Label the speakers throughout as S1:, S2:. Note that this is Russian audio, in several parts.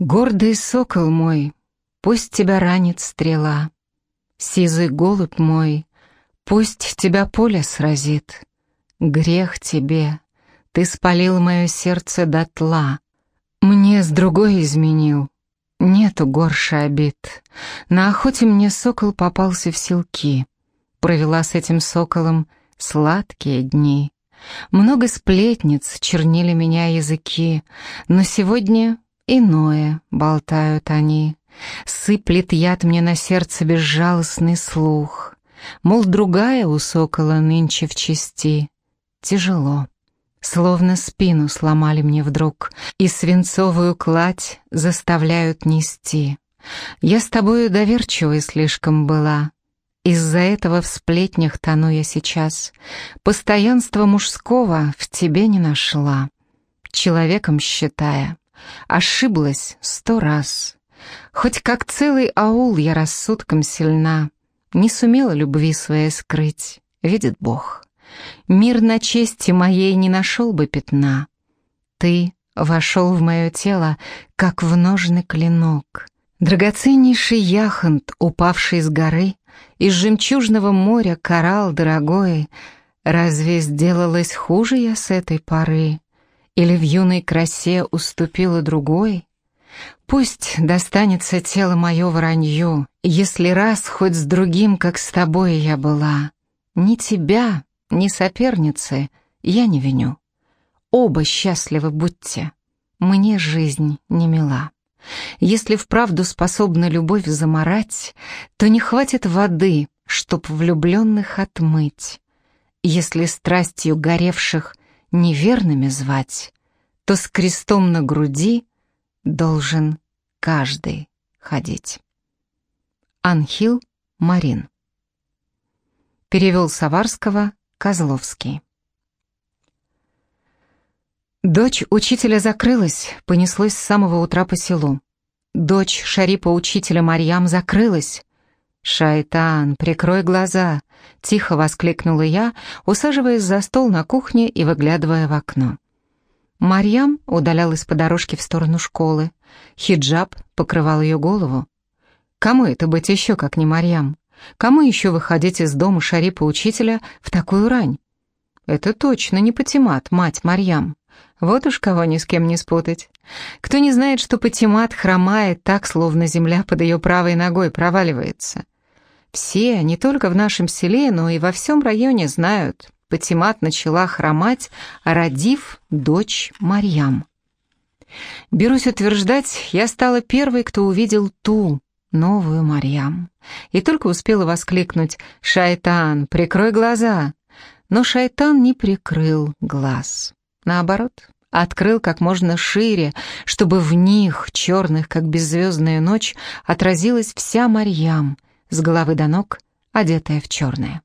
S1: Гордый сокол мой, пусть тебя ранит стрела. Сизый голубь мой, пусть тебя поле сразит. Грех тебе, ты спалил мое сердце дотла. Мне с другой изменил, нету горше обид. На охоте мне сокол попался в селки. Провела с этим соколом сладкие дни. Много сплетниц чернили меня языки, но сегодня Иное болтают они, Сыплет яд мне на сердце безжалостный слух. Мол, другая у сокола нынче в чести. Тяжело, словно спину сломали мне вдруг, И свинцовую кладь заставляют нести. Я с тобою доверчивой слишком была, Из-за этого в сплетнях тону я сейчас. Постоянства мужского в тебе не нашла, Человеком считая, Ошиблась сто раз. Хоть как целый аул я рассудком сильна, Не сумела любви своей скрыть, видит Бог. Мир на чести моей не нашел бы пятна. Ты вошел в мое тело, как в ножный клинок. Драгоценнейший яхонт, упавший с горы, Из жемчужного моря коралл дорогой, Разве сделалось хуже я с этой поры? Или в юной красе уступила другой? Пусть достанется тело мое вранью, Если раз хоть с другим, как с тобой я была. Ни тебя, ни соперницы я не виню. Оба счастливы будьте, мне жизнь не мила. Если вправду способна любовь заморать, То не хватит воды, чтоб влюбленных отмыть. Если страстью горевших неверными звать, то с крестом на груди должен каждый ходить. Анхил Марин Перевел Саварского Козловский Дочь учителя закрылась, понеслось с самого утра по селу. Дочь Шарипа учителя Марьям закрылась. «Шайтан, прикрой глаза!» — тихо воскликнула я, усаживаясь за стол на кухне и выглядывая в окно. Марьям удалялась по дорожке в сторону школы. Хиджаб покрывал ее голову. Кому это быть еще, как не Марьям? Кому еще выходить из дома Шарипа учителя в такую рань? Это точно не Патимат, мать Марьям. Вот уж кого ни с кем не спутать. Кто не знает, что Патимат хромает так, словно земля под ее правой ногой проваливается. Все, не только в нашем селе, но и во всем районе знают. Патимат начала хромать, родив дочь Марьям. Берусь утверждать, я стала первой, кто увидел ту, новую Марьям. И только успела воскликнуть «Шайтан, прикрой глаза!» Но шайтан не прикрыл глаз. Наоборот, открыл как можно шире, чтобы в них, черных, как беззвездная ночь, отразилась вся Марьям — с головы до ног, одетая в черное.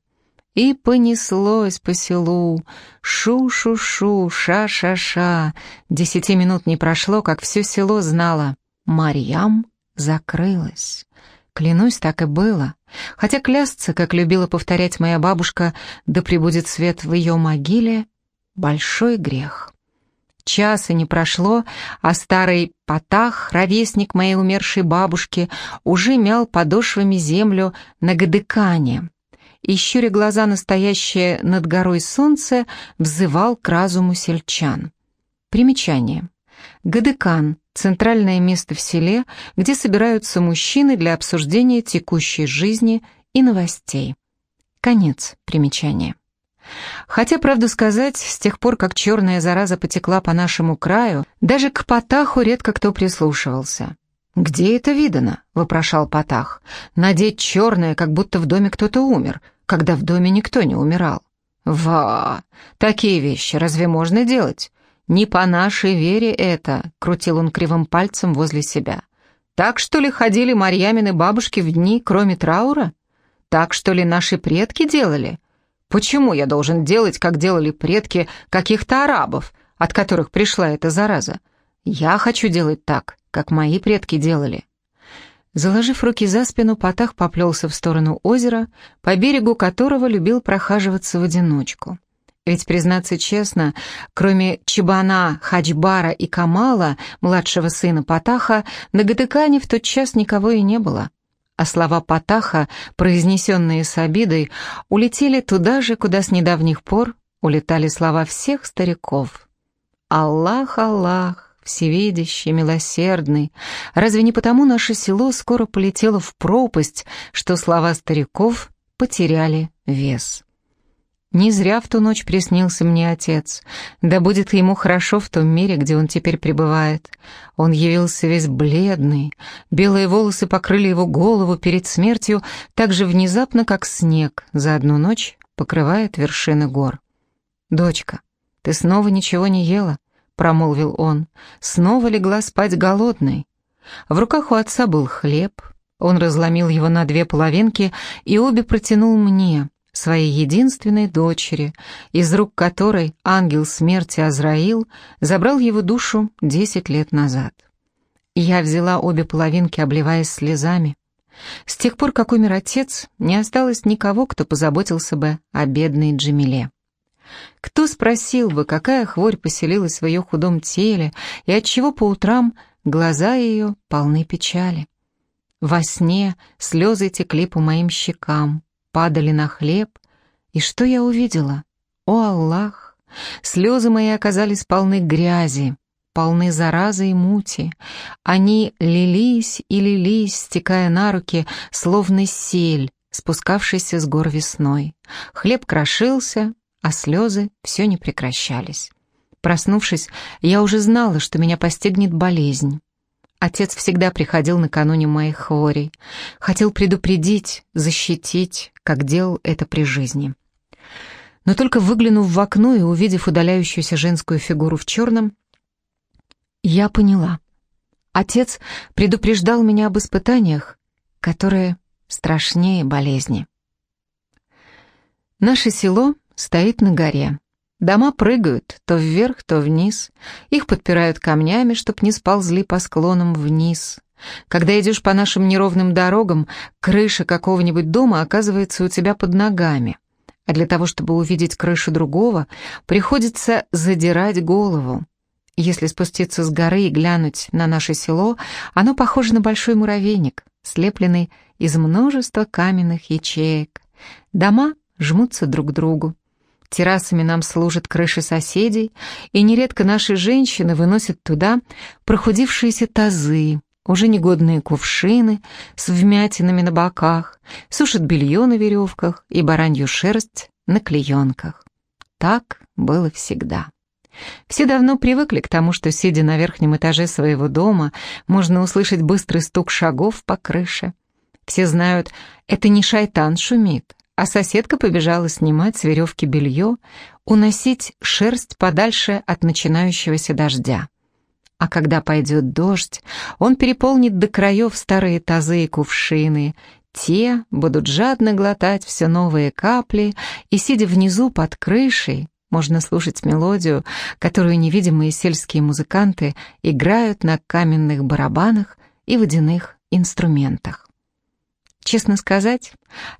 S1: И понеслось по селу. Шу-шу-шу, ша-ша-ша. Десяти минут не прошло, как все село знало. Марьям закрылась. Клянусь, так и было. Хотя клясться, как любила повторять моя бабушка, да пребудет свет в ее могиле, большой грех. Часа не прошло, а старый Потах, ровесник моей умершей бабушки, уже мял подошвами землю на Гадыкане и, щуря глаза настоящее над горой солнце, взывал к разуму сельчан. Примечание. Гадыкан — центральное место в селе, где собираются мужчины для обсуждения текущей жизни и новостей. Конец примечания. Хотя, правду сказать, с тех пор, как черная зараза потекла по нашему краю, даже к Потаху редко кто прислушивался. «Где это видано?» — вопрошал Потах. «Надеть черное, как будто в доме кто-то умер, когда в доме никто не умирал». «Ва! Такие вещи разве можно делать?» «Не по нашей вере это», — крутил он кривым пальцем возле себя. «Так что ли ходили Марьямины бабушки в дни, кроме траура? Так что ли наши предки делали?» Почему я должен делать, как делали предки каких-то арабов, от которых пришла эта зараза? Я хочу делать так, как мои предки делали». Заложив руки за спину, Потах поплелся в сторону озера, по берегу которого любил прохаживаться в одиночку. Ведь, признаться честно, кроме Чебана, Хаджбара и Камала, младшего сына Патаха, на Гатыкане в тот час никого и не было. А слова Патаха, произнесенные с обидой, улетели туда же, куда с недавних пор улетали слова всех стариков. «Аллах, Аллах, всевидящий, милосердный, разве не потому наше село скоро полетело в пропасть, что слова стариков потеряли вес?» Не зря в ту ночь приснился мне отец. Да будет ему хорошо в том мире, где он теперь пребывает. Он явился весь бледный, белые волосы покрыли его голову перед смертью так же внезапно, как снег за одну ночь покрывает вершины гор. «Дочка, ты снова ничего не ела?» — промолвил он. «Снова легла спать голодной». В руках у отца был хлеб. Он разломил его на две половинки и обе протянул мне — своей единственной дочери, из рук которой ангел смерти Азраил забрал его душу десять лет назад. Я взяла обе половинки, обливаясь слезами. С тех пор, как умер отец, не осталось никого, кто позаботился бы о бедной Джамиле. Кто спросил бы, какая хворь поселилась в ее худом теле и отчего по утрам глаза ее полны печали? Во сне слезы текли по моим щекам, падали на хлеб, и что я увидела? О, Аллах! Слезы мои оказались полны грязи, полны заразы и мути. Они лились и лились, стекая на руки, словно сель, спускавшийся с гор весной. Хлеб крошился, а слезы все не прекращались. Проснувшись, я уже знала, что меня постигнет болезнь. Отец всегда приходил накануне моих хворей. Хотел предупредить, защитить, как делал это при жизни. Но только выглянув в окно и увидев удаляющуюся женскую фигуру в черном, я поняла. Отец предупреждал меня об испытаниях, которые страшнее болезни. Наше село стоит на горе. Дома прыгают то вверх, то вниз. Их подпирают камнями, чтоб не сползли по склонам вниз. Когда идешь по нашим неровным дорогам, крыша какого-нибудь дома оказывается у тебя под ногами. А для того, чтобы увидеть крышу другого, приходится задирать голову. Если спуститься с горы и глянуть на наше село, оно похоже на большой муравейник, слепленный из множества каменных ячеек. Дома жмутся друг к другу. Террасами нам служат крыши соседей, и нередко наши женщины выносят туда прохудившиеся тазы, уже негодные кувшины с вмятинами на боках, сушат белье на веревках и баранью шерсть на клеенках. Так было всегда. Все давно привыкли к тому, что, сидя на верхнем этаже своего дома, можно услышать быстрый стук шагов по крыше. Все знают, это не шайтан шумит, а соседка побежала снимать с веревки белье, уносить шерсть подальше от начинающегося дождя. А когда пойдет дождь, он переполнит до краев старые тазы и кувшины, те будут жадно глотать все новые капли, и, сидя внизу под крышей, можно слушать мелодию, которую невидимые сельские музыканты играют на каменных барабанах и водяных инструментах. Честно сказать,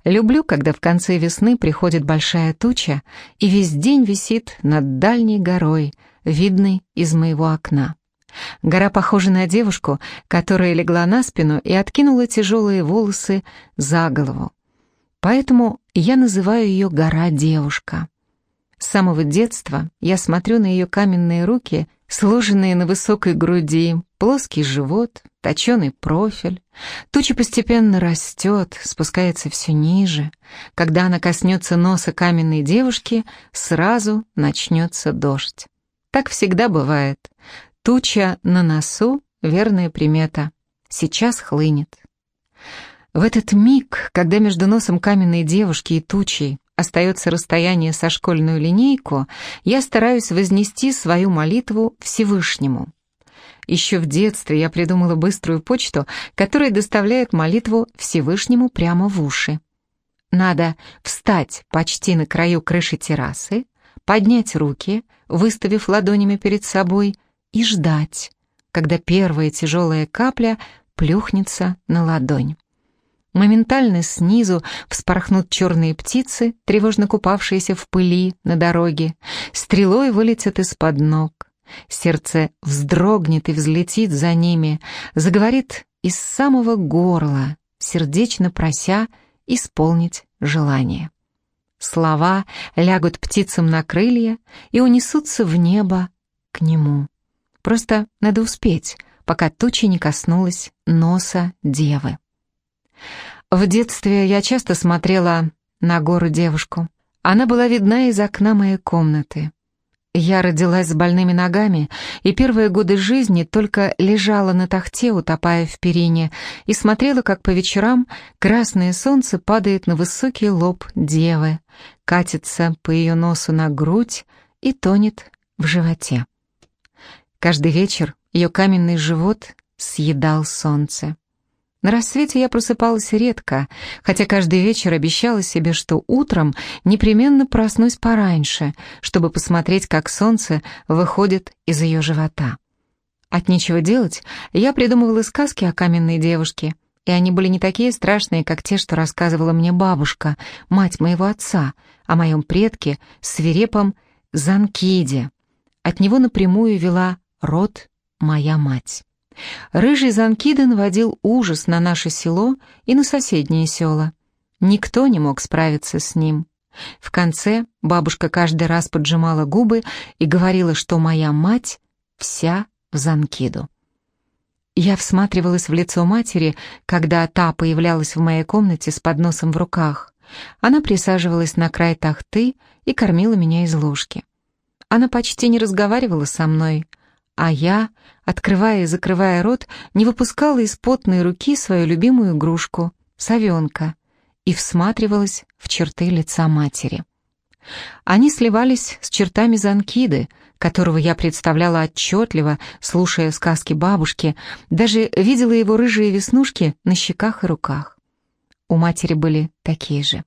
S1: люблю, когда в конце весны приходит большая туча и весь день висит над дальней горой, видной из моего окна. Гора похожа на девушку, которая легла на спину и откинула тяжелые волосы за голову. Поэтому я называю ее «гора-девушка». С самого детства я смотрю на ее каменные руки, сложенные на высокой груди, плоский живот, точеный профиль. Туча постепенно растет, спускается все ниже. Когда она коснется носа каменной девушки, сразу начнется дождь. Так всегда бывает. Туча на носу — верная примета. Сейчас хлынет. В этот миг, когда между носом каменной девушки и тучей остается расстояние со школьную линейку, я стараюсь вознести свою молитву Всевышнему. Еще в детстве я придумала быструю почту, которая доставляет молитву Всевышнему прямо в уши. Надо встать почти на краю крыши террасы, поднять руки, выставив ладонями перед собой, и ждать, когда первая тяжелая капля плюхнется на ладонь. Моментально снизу вспорхнут черные птицы, тревожно купавшиеся в пыли на дороге, стрелой вылетят из-под ног. Сердце вздрогнет и взлетит за ними, заговорит из самого горла, сердечно прося исполнить желание. Слова лягут птицам на крылья и унесутся в небо к нему. Просто надо успеть, пока тучи не коснулась носа девы. В детстве я часто смотрела на гору девушку. Она была видна из окна моей комнаты. Я родилась с больными ногами, и первые годы жизни только лежала на тахте, утопая в перине, и смотрела, как по вечерам красное солнце падает на высокий лоб девы, катится по ее носу на грудь и тонет в животе. Каждый вечер ее каменный живот съедал солнце. На рассвете я просыпалась редко, хотя каждый вечер обещала себе, что утром непременно проснусь пораньше, чтобы посмотреть, как солнце выходит из ее живота. От нечего делать я придумывала сказки о каменной девушке, и они были не такие страшные, как те, что рассказывала мне бабушка, мать моего отца, о моем предке, свирепом Занкиде. От него напрямую вела род моя мать. Рыжий Занкида наводил ужас на наше село и на соседние села. Никто не мог справиться с ним. В конце бабушка каждый раз поджимала губы и говорила, что моя мать вся в Занкиду. Я всматривалась в лицо матери, когда та появлялась в моей комнате с подносом в руках. Она присаживалась на край тахты и кормила меня из ложки. Она почти не разговаривала со мной, а я, открывая и закрывая рот, не выпускала из потной руки свою любимую игрушку — совенка, и всматривалась в черты лица матери. Они сливались с чертами Занкиды, которого я представляла отчетливо, слушая сказки бабушки, даже видела его рыжие веснушки на щеках и руках. У матери были такие же.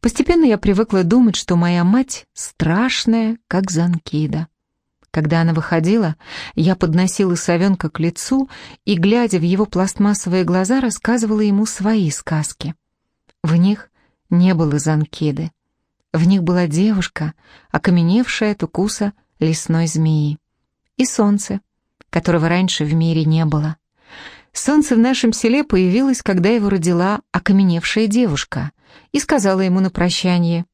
S1: Постепенно я привыкла думать, что моя мать страшная, как Занкида. Когда она выходила, я подносила совенка к лицу и, глядя в его пластмассовые глаза, рассказывала ему свои сказки. В них не было занкиды. В них была девушка, окаменевшая от укуса лесной змеи. И солнце, которого раньше в мире не было. Солнце в нашем селе появилось, когда его родила окаменевшая девушка, и сказала ему на прощание,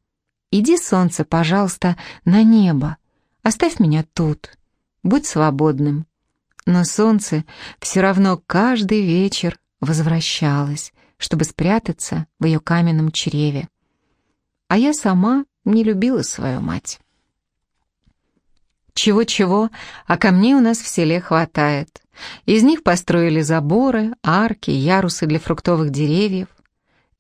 S1: «Иди, солнце, пожалуйста, на небо, Оставь меня тут, будь свободным. Но солнце все равно каждый вечер возвращалось, чтобы спрятаться в ее каменном чреве. А я сама не любила свою мать. Чего-чего, а камней у нас в селе хватает. Из них построили заборы, арки, ярусы для фруктовых деревьев.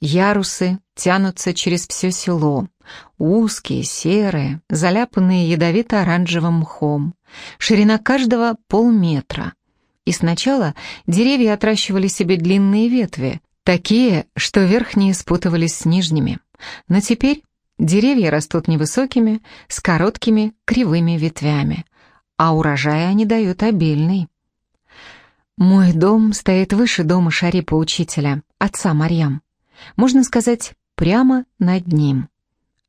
S1: Ярусы тянутся через все село, узкие, серые, заляпанные ядовито-оранжевым мхом. Ширина каждого полметра. И сначала деревья отращивали себе длинные ветви, такие, что верхние спутывались с нижними. Но теперь деревья растут невысокими, с короткими кривыми ветвями, а урожай они дают обильный. Мой дом стоит выше дома Шарипа учителя, отца Марьям можно сказать, прямо над ним.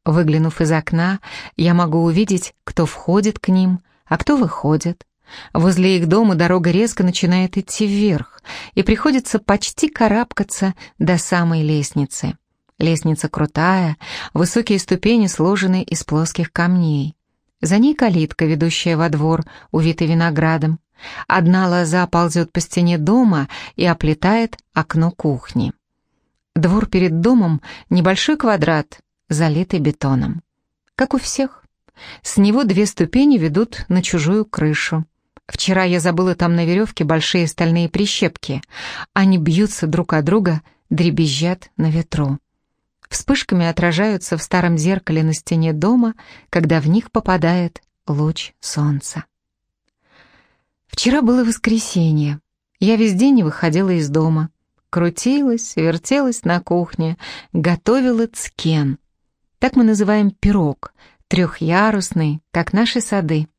S1: Выглянув из окна, я могу увидеть, кто входит к ним, а кто выходит. Возле их дома дорога резко начинает идти вверх, и приходится почти карабкаться до самой лестницы. Лестница крутая, высокие ступени сложены из плоских камней. За ней калитка, ведущая во двор, увитый виноградом. Одна лоза ползет по стене дома и оплетает окно кухни. Двор перед домом — небольшой квадрат, залитый бетоном. Как у всех. С него две ступени ведут на чужую крышу. Вчера я забыла там на веревке большие стальные прищепки. Они бьются друг о друга, дребезжат на ветру. Вспышками отражаются в старом зеркале на стене дома, когда в них попадает луч солнца. Вчера было воскресенье. Я весь день не выходила из дома крутилась, вертелась на кухне, готовила цкен. Так мы называем пирог, трехъярусный, как наши сады.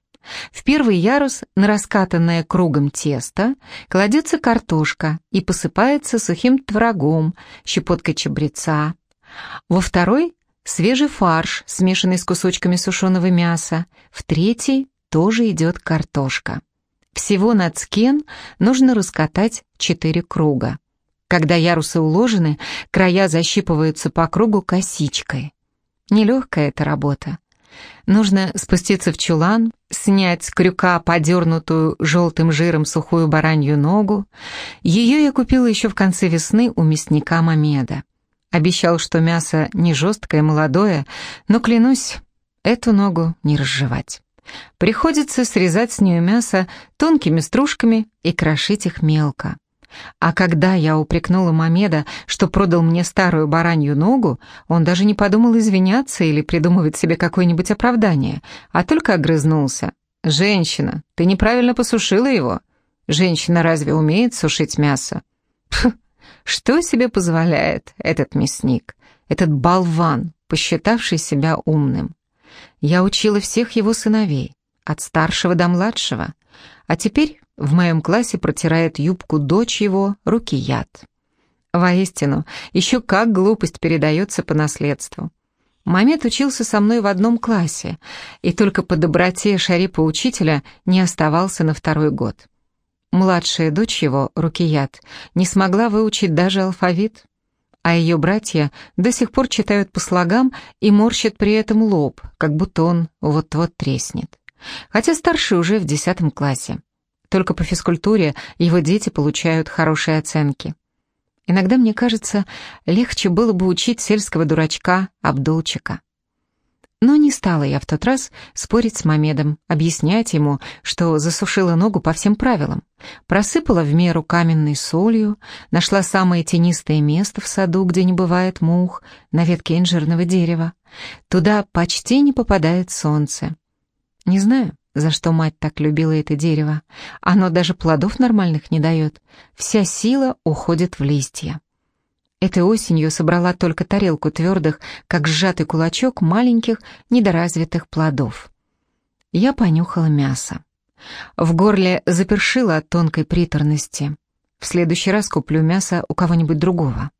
S1: В первый ярус на раскатанное кругом тесто кладется картошка и посыпается сухим творогом, щепоткой чабреца. Во второй – свежий фарш, смешанный с кусочками сушеного мяса. В третий тоже идет картошка. Всего на цкен нужно раскатать 4 круга. Когда ярусы уложены, края защипываются по кругу косичкой. Нелегкая эта работа. Нужно спуститься в чулан, снять с крюка подернутую желтым жиром сухую баранью ногу. Ее я купила еще в конце весны у мясника Мамеда. Обещал, что мясо не жесткое, молодое, но, клянусь, эту ногу не разжевать. Приходится срезать с нее мясо тонкими стружками и крошить их мелко. А когда я упрекнула Мамеда, что продал мне старую баранью ногу, он даже не подумал извиняться или придумывать себе какое-нибудь оправдание, а только огрызнулся. «Женщина, ты неправильно посушила его. Женщина разве умеет сушить мясо?» Пф, что себе позволяет этот мясник, этот болван, посчитавший себя умным? Я учила всех его сыновей, от старшего до младшего, а теперь в моем классе протирает юбку дочь его Рукият. Воистину, еще как глупость передается по наследству. Мамед учился со мной в одном классе, и только по доброте Шарипа учителя не оставался на второй год. Младшая дочь его, Рукият, не смогла выучить даже алфавит, а ее братья до сих пор читают по слогам и морщат при этом лоб, как будто он вот-вот треснет. Хотя старший уже в десятом классе. Только по физкультуре его дети получают хорошие оценки. Иногда мне кажется, легче было бы учить сельского дурачка Абдулчика. Но не стала я в тот раз спорить с Мамедом, объяснять ему, что засушила ногу по всем правилам. Просыпала в меру каменной солью, нашла самое тенистое место в саду, где не бывает мух, на ветке инжирного дерева. Туда почти не попадает солнце. Не знаю, за что мать так любила это дерево. Оно даже плодов нормальных не дает. Вся сила уходит в листья. Этой осенью собрала только тарелку твердых, как сжатый кулачок, маленьких, недоразвитых плодов. Я понюхала мясо. В горле запершило от тонкой приторности. В следующий раз куплю мясо у кого-нибудь другого.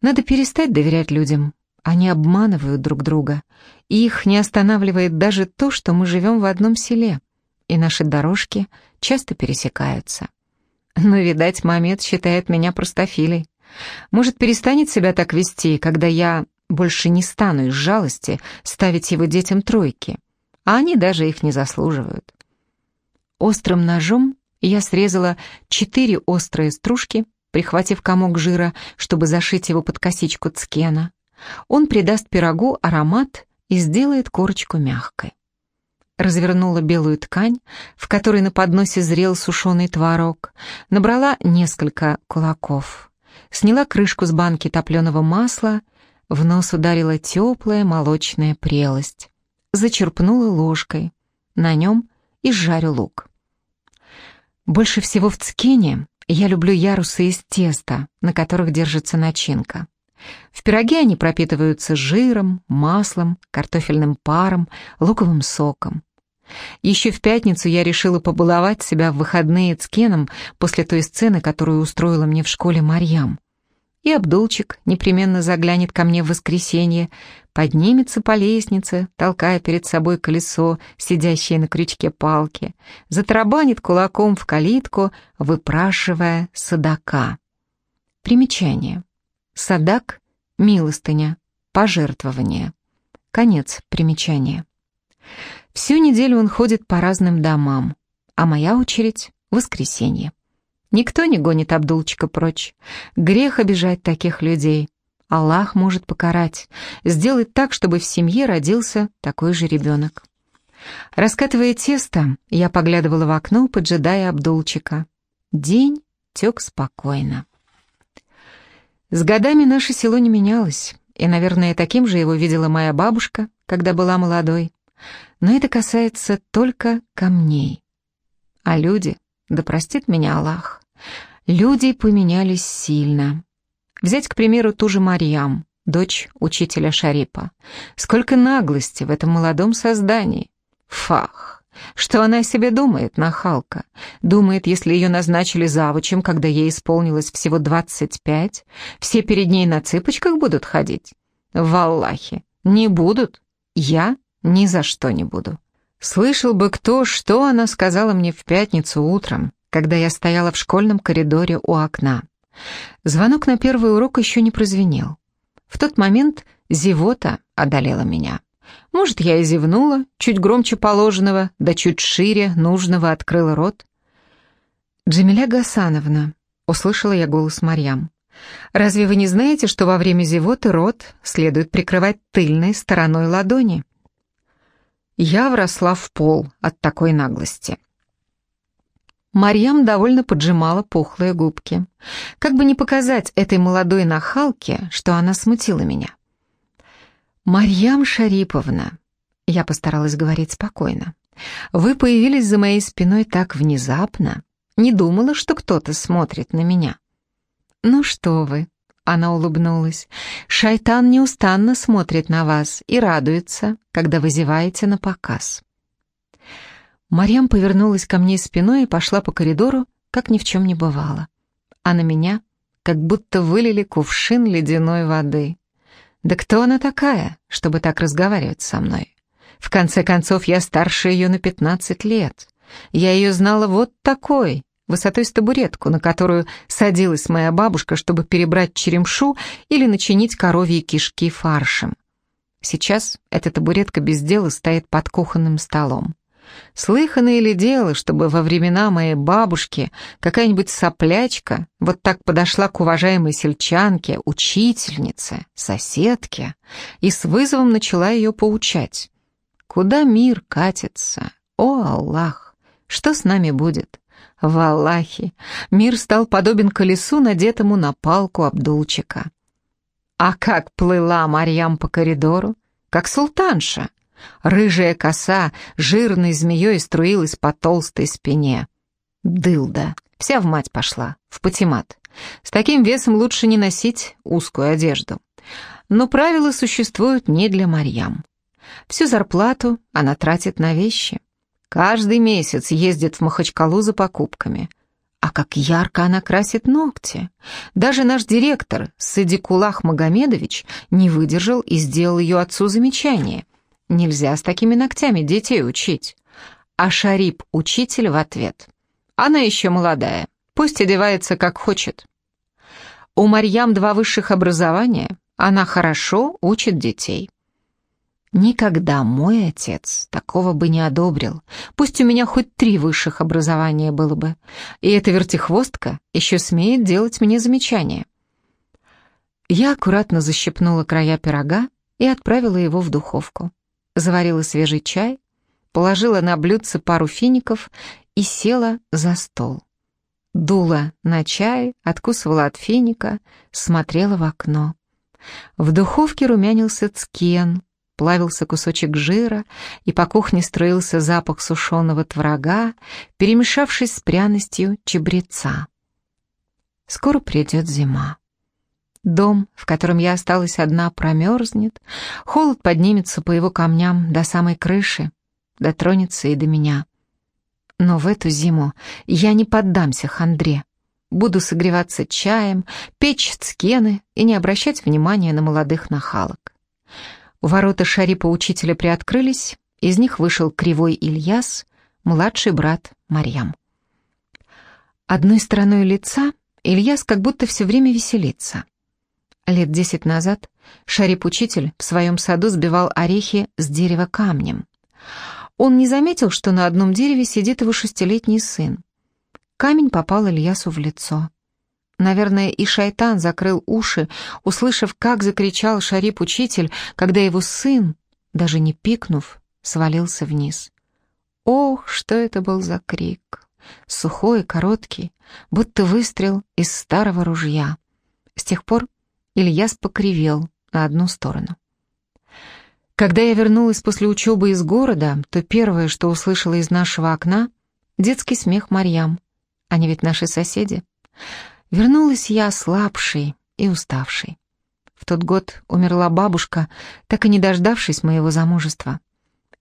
S1: Надо перестать доверять людям. Они обманывают друг друга. Их не останавливает даже то, что мы живем в одном селе, и наши дорожки часто пересекаются. Но, видать, Мамед считает меня простофилей. Может, перестанет себя так вести, когда я больше не стану из жалости ставить его детям тройки, а они даже их не заслуживают. Острым ножом я срезала четыре острые стружки, прихватив комок жира, чтобы зашить его под косичку цкена. Он придаст пирогу аромат и сделает корочку мягкой. Развернула белую ткань, в которой на подносе зрел сушеный творог, набрала несколько кулаков, сняла крышку с банки топленого масла, в нос ударила теплая молочная прелость, зачерпнула ложкой, на нем и жарю лук. Больше всего в цкене я люблю ярусы из теста, на которых держится начинка. В пироге они пропитываются жиром, маслом, картофельным паром, луковым соком. Еще в пятницу я решила побаловать себя в выходные цкеном после той сцены, которую устроила мне в школе Марьям. И Абдулчик непременно заглянет ко мне в воскресенье, поднимется по лестнице, толкая перед собой колесо, сидящее на крючке палки, затарабанит кулаком в калитку, выпрашивая садака. Примечание. Садак, милостыня, пожертвование. Конец примечания. Всю неделю он ходит по разным домам, а моя очередь — воскресенье. Никто не гонит Абдулчика прочь. Грех обижать таких людей. Аллах может покарать, сделать так, чтобы в семье родился такой же ребенок. Раскатывая тесто, я поглядывала в окно, поджидая Абдулчика. День тек спокойно. С годами наше село не менялось, и, наверное, таким же его видела моя бабушка, когда была молодой. Но это касается только камней. А люди, да простит меня Аллах, люди поменялись сильно. Взять, к примеру, ту же Марьям, дочь учителя Шарипа. Сколько наглости в этом молодом создании. Фах! Что она о себе думает, нахалка? Думает, если ее назначили завучем, когда ей исполнилось всего двадцать пять, все перед ней на цыпочках будут ходить? В Аллахе, не будут. Я ни за что не буду. Слышал бы кто, что она сказала мне в пятницу утром, когда я стояла в школьном коридоре у окна. Звонок на первый урок еще не прозвенел. В тот момент зевота одолела меня. Может, я и зевнула, чуть громче положенного, да чуть шире нужного открыла рот. «Джамиля Гасановна», — услышала я голос Марьям, «разве вы не знаете, что во время зевоты рот следует прикрывать тыльной стороной ладони?» Я вросла в пол от такой наглости. Марьям довольно поджимала пухлые губки. Как бы не показать этой молодой нахалке, что она смутила меня. «Марьям Шариповна», — я постаралась говорить спокойно, «вы появились за моей спиной так внезапно. Не думала, что кто-то смотрит на меня». «Ну что вы», она улыбнулась. «Шайтан неустанно смотрит на вас и радуется, когда вы зеваете на показ». Марьям повернулась ко мне спиной и пошла по коридору, как ни в чем не бывало. А на меня как будто вылили кувшин ледяной воды. Да кто она такая, чтобы так разговаривать со мной? В конце концов, я старше ее на пятнадцать лет. Я ее знала вот такой, высотой с табуретку, на которую садилась моя бабушка, чтобы перебрать черемшу или начинить коровьи кишки фаршем. Сейчас эта табуретка без дела стоит под кухонным столом. Слыхано ли дело, чтобы во времена моей бабушки какая-нибудь соплячка вот так подошла к уважаемой сельчанке, учительнице, соседке и с вызовом начала ее поучать? Куда мир катится? О, Аллах! Что с нами будет? В Аллахе мир стал подобен колесу, надетому на палку Абдулчика. А как плыла Марьям по коридору, как султанша. Рыжая коса жирной змеей струилась по толстой спине. Дылда, вся в мать пошла, в патимат. С таким весом лучше не носить узкую одежду. Но правила существуют не для Марьям. Всю зарплату она тратит на вещи. Каждый месяц ездит в Махачкалу за покупками. А как ярко она красит ногти. Даже наш директор, Садикулах Магомедович, не выдержал и сделал ее отцу замечание. Нельзя с такими ногтями детей учить. А Шарип учитель в ответ. Она еще молодая, пусть одевается как хочет. У Марьям два высших образования, она хорошо учит детей. Никогда мой отец такого бы не одобрил. Пусть у меня хоть три высших образования было бы. И эта вертихвостка еще смеет делать мне замечания. Я аккуратно защипнула края пирога и отправила его в духовку. Заварила свежий чай, положила на блюдце пару фиников и села за стол. Дула на чай, откусывала от финика, смотрела в окно. В духовке румянился цкен, плавился кусочек жира, и по кухне строился запах сушеного творога, перемешавшись с пряностью чебреца. Скоро придет зима. Дом, в котором я осталась одна, промерзнет, холод поднимется по его камням до самой крыши, дотронется и до меня. Но в эту зиму я не поддамся хандре. Буду согреваться чаем, печь цкены и не обращать внимания на молодых нахалок. Ворота шарипа учителя приоткрылись, из них вышел кривой Ильяс, младший брат Марьям. Одной стороной лица Ильяс как будто все время веселится. Лет десять назад шарип-учитель в своем саду сбивал орехи с дерева камнем. Он не заметил, что на одном дереве сидит его шестилетний сын. Камень попал Ильясу в лицо. Наверное, и шайтан закрыл уши, услышав, как закричал Шарип-учитель, когда его сын, даже не пикнув, свалился вниз. Ох, что это был за крик! Сухой, короткий, будто выстрел из старого ружья. С тех пор Ильяс покривел на одну сторону. Когда я вернулась после учебы из города, то первое, что услышала из нашего окна, детский смех Марьям. Они ведь наши соседи. Вернулась я слабшей и уставшей. В тот год умерла бабушка, так и не дождавшись моего замужества.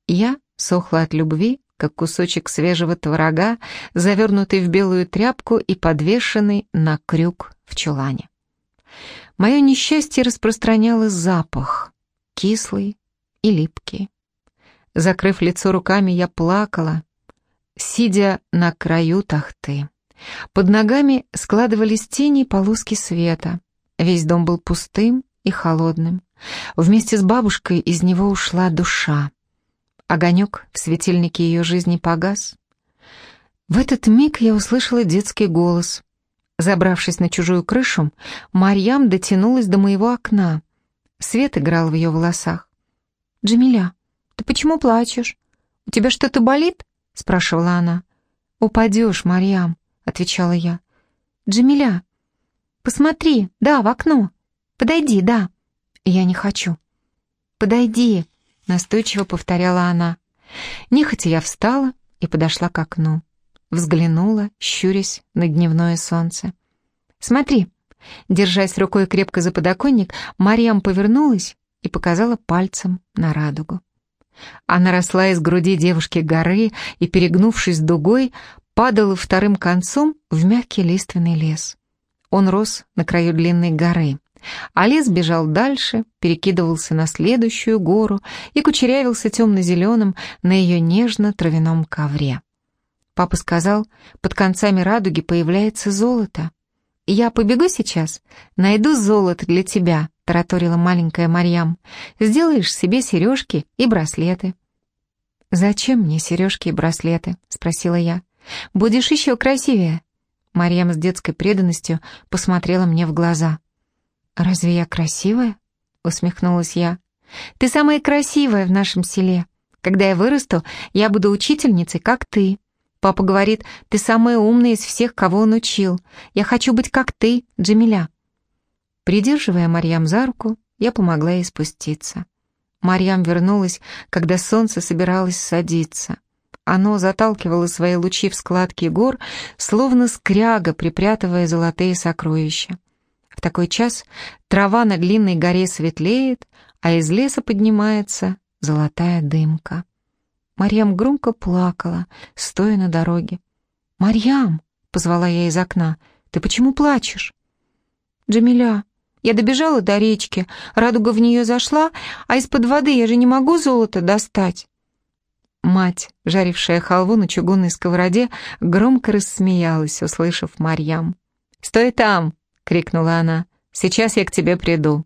S1: Я сохла от любви как кусочек свежего творога, завернутый в белую тряпку и подвешенный на крюк в чулане. Мое несчастье распространяло запах, кислый и липкий. Закрыв лицо руками, я плакала, сидя на краю тахты. Под ногами складывались тени и полоски света. Весь дом был пустым и холодным. Вместе с бабушкой из него ушла душа. Огонек в светильнике ее жизни погас. В этот миг я услышала детский голос. Забравшись на чужую крышу, Марьям дотянулась до моего окна. Свет играл в ее волосах. «Джамиля, ты почему плачешь? У тебя что-то болит?» — спрашивала она. «Упадешь, Марьям», — отвечала я. «Джамиля, посмотри, да, в окно. Подойди, да». «Я не хочу». «Подойди», — настойчиво повторяла она. Нехотя я встала и подошла к окну. Взглянула, щурясь на дневное солнце. «Смотри!» Держась рукой крепко за подоконник, Мариам повернулась и показала пальцем на радугу. Она росла из груди девушки горы и, перегнувшись дугой, падала вторым концом в мягкий лиственный лес. Он рос на краю длинной горы. А лес бежал дальше, перекидывался на следующую гору и кучерявился темно-зеленым на ее нежно-травяном ковре. Папа сказал, под концами радуги появляется золото. «Я побегу сейчас, найду золото для тебя», — тараторила маленькая Марьям. «Сделаешь себе сережки и браслеты». «Зачем мне сережки и браслеты?» — спросила я. «Будешь еще красивее». Марьям с детской преданностью посмотрела мне в глаза. «Разве я красивая?» — усмехнулась я. «Ты самая красивая в нашем селе. Когда я вырасту, я буду учительницей, как ты. Папа говорит, ты самая умная из всех, кого он учил. Я хочу быть как ты, Джамиля». Придерживая Марьям за руку, я помогла ей спуститься. Марьям вернулась, когда солнце собиралось садиться. Оно заталкивало свои лучи в складки гор, словно скряга, припрятывая золотые сокровища. В такой час трава на длинной горе светлеет, а из леса поднимается золотая дымка. Марьям громко плакала, стоя на дороге. «Марьям!» — позвала я из окна. «Ты почему плачешь?» «Джамиля, я добежала до речки, радуга в нее зашла, а из-под воды я же не могу золото достать». Мать, жарившая халву на чугунной сковороде, громко рассмеялась, услышав Марьям. «Стой там!» — крикнула она. «Сейчас я к тебе приду».